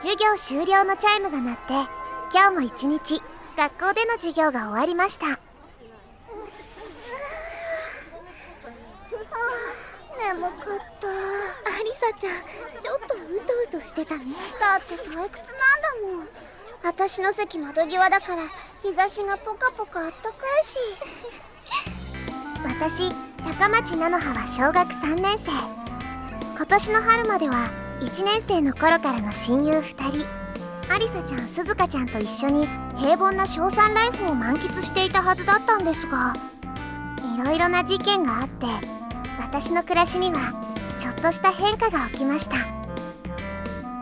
授業終了のチャイムが鳴って今日も一日学校での授業が終わりました。眠かった。アリサちゃんちょっとうとうとしてたね。だって退屈なんだもん。私の席窓際だから日差しがポカポカあったかいし。私高町菜の葉は小学3年生。今年の春までは1年生の頃からの親友2人。アリサちゃん鈴鹿ちゃんと一緒に平凡な小3ライフを満喫していたはずだったんですがいろいろな事件があって私の暮らしにはちょっとした変化が起きました。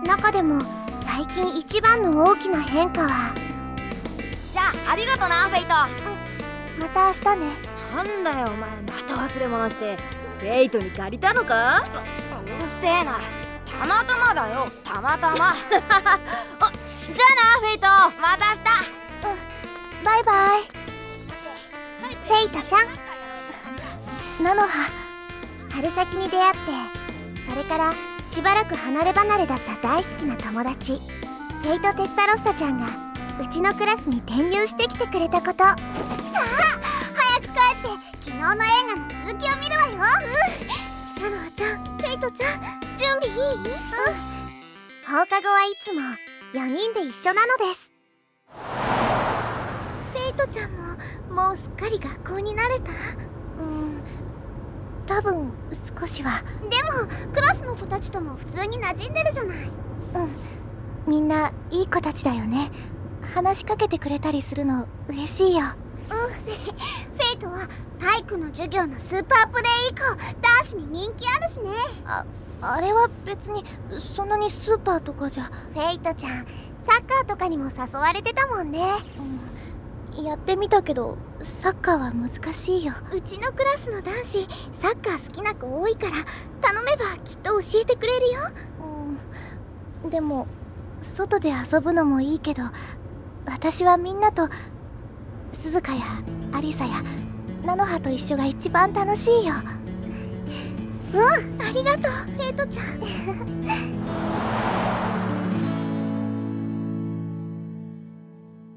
中でも最近一番の大きな変化はじゃあありがとなフェイト。また明日ね。なんだよお前。また忘れ物して。フェイトに借りたのか？うるせえなたまたまだよ。たまたま。じゃあなフェイト。また明日。バイバイ。フェイトちゃん。なのは春先に出会ってそれからしばらく離れ離れだった大好きな友達。フェイト・テスタロッサちゃんがうちのクラスに転入してきてくれたこと。さあ早く帰って昨日の映画の続きを見るわよ。なのはちゃんフェイトちゃん準備いいうん。放課後はいつも4人で一緒なのです。フェイトちゃんももうすっかり学校に慣れた？うん。多分少しは。でもクラスの子たちとも普通に馴染んでるじゃない。うん。みんないい子たちだよね。話しかけてくれたりするの嬉しいよ。うん。フェイトは体育の授業のスーパープレイ以降男子に人気あるしね。ああれは別にそんなにスーパーとかじゃ。フェイトちゃんサッカーとかにも誘われてたもんね、うん、やってみたけどサッカーは難しいよ。うちのクラスの男子サッカー好きな子多いから頼めばきっと教えてくれるよ。うん。でも外で遊ぶのもいいけど私はみんなと鈴鹿やアリサや菜の葉と一緒が一番楽しいようんありがとうエイトちゃん。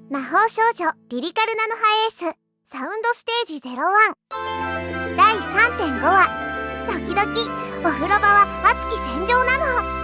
魔法少女リリカルナノハエースサウンドステージ01第3.5話時々お風呂場は熱き戦場なの。